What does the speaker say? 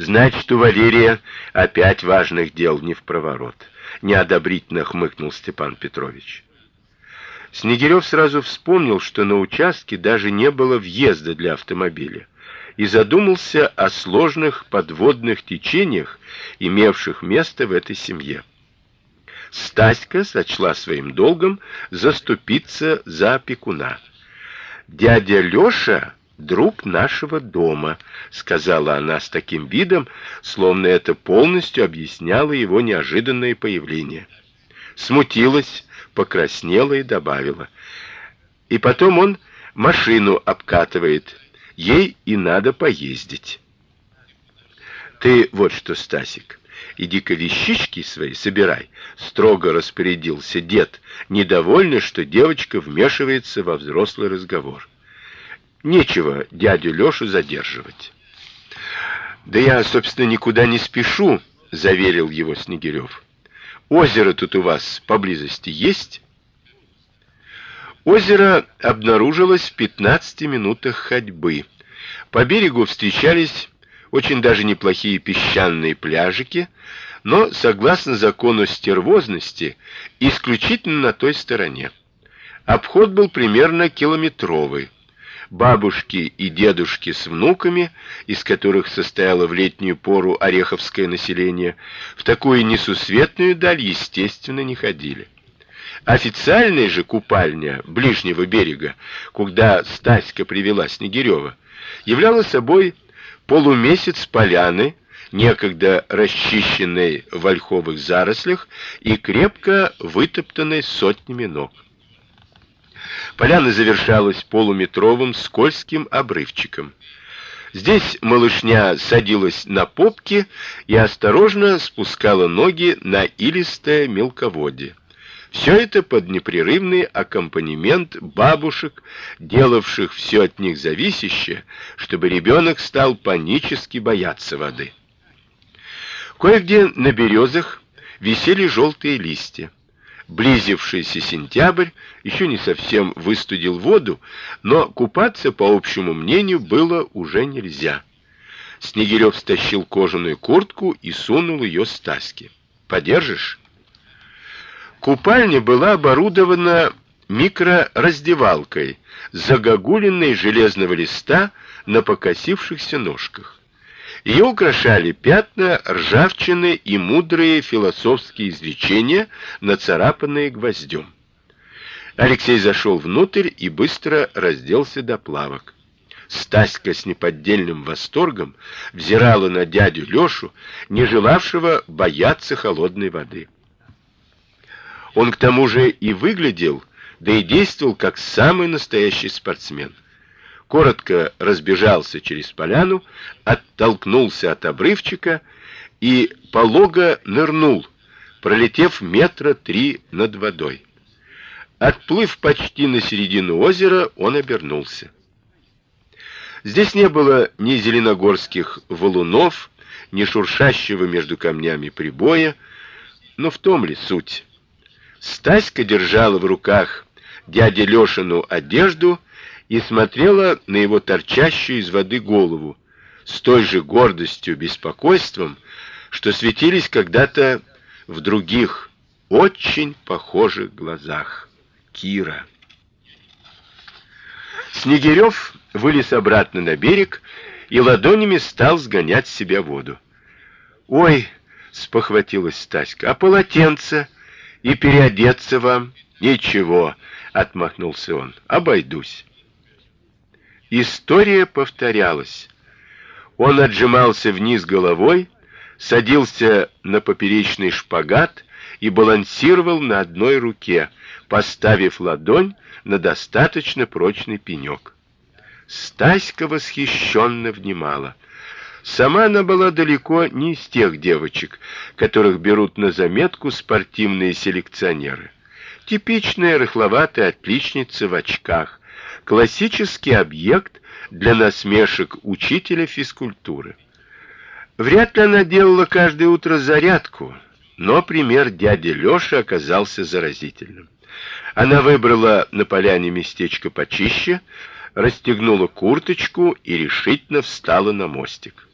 Значит, у Валерия опять важных дел не в проворот. Неодобрительно хмыкнул Степан Петрович. Снегирев сразу вспомнил, что на участке даже не было въезда для автомобиля, и задумался о сложных подводных течениях, имевших место в этой семье. Стаська сочла своим долгом заступиться за опекуна. Дядя Лёша друг нашего дома, сказала она с таким видом, словно это полностью объясняло его неожиданное появление. Смутилась, покраснела и добавила: "И потом он машину обкатывает. Ей и надо поездить". Ты вот что, Стасик, иди-ка вещички свои собирай, строго распорядился дед, недовольный, что девочка вмешивается во взрослый разговор. Нечего дядю Лёшу задерживать. Да я, собственно, никуда не спешу, заверил его Снегирев. Озеро тут у вас поблизости есть? Озеро обнаружилось в 15 минутах ходьбы. По берегу встречались очень даже неплохие песчаные пляжики, но согласно закону стервозности, исключительно на той стороне. Обход был примерно километровый. Бабушки и дедушки с внуками, из которых состояло в летнюю пору ореховское население, в такую несусветную даль, естественно, не ходили. Официальная же купальня ближнего берега, куда Стаська привела Снегирева, являла собой полумесяц поляны, некогда расчищенной в ольховых зарослях и крепко вытоптанной сотнями ног. Поляна завершалась полуметровым скользким обрывчиком. Здесь малышня садилась на попки и осторожно спускала ноги на илистое мелководье. Все это под непрерывный аккомпанемент бабушек, делавших все от них зависящее, чтобы ребенок стал панически бояться воды. Кое-где на березах висели желтые листья. Близившийся сентябрь еще не совсем выстудил воду, но купаться, по общему мнению, было уже нельзя. Снегирев стащил кожаную куртку и сунул ее Стаське. Подержишь? Купальня была оборудована микрораздевалкой, загогулиной железного листа на покосившихся ножках. Ее украшали пятна ржавчины и мудрые философские изречения, нацарапанные гвоздем. Алексей зашел внутрь и быстро разделся до плавок. Стаська с неподдельным восторгом взирала на дядю Лёшу, не желавшего бояться холодной воды. Он к тому же и выглядел, да и действовал как самый настоящий спортсмен. Коротко разбежался через поляну, оттолкнулся от обрывчика и полого нырнул, пролетев метра три над водой. Отплыв почти на середину озера, он обернулся. Здесь не было ни зеленогорских валунов, ни шуршащего между камнями прибоя, но в том ли суть? Стаська держала в руках дяде Лёшину одежду и смотрела на его торчащую из воды голову с той же гордостью, беспокойством, что светились когда-то в других очень похожих глазах. Кира. Снегирев вылез обратно на берег и ладонями стал сгонять с себя воду. Ой, спохватилась Стаська. А полотенце? и переодеться вам ничего, отмахнулся он. Обойдусь. История повторялась. Он отжимался вниз головой, садился на поперечный шпагат и балансировал на одной руке, поставив ладонь на достаточно прочный пенек. Стаська восхищенно внимала. Сама она была далеко не из тех девочек, которых берут на заметку спортивные селекционеры. Типичная рыхловатая отличница в очках, классический объект для насмешек учителя физкультуры. Вряд ли она делала каждое утро зарядку, но пример дяди Лёши оказался заразительным. Она выбрала на поляне местечко почище, расстегнула курточку и решительно встала на мостик.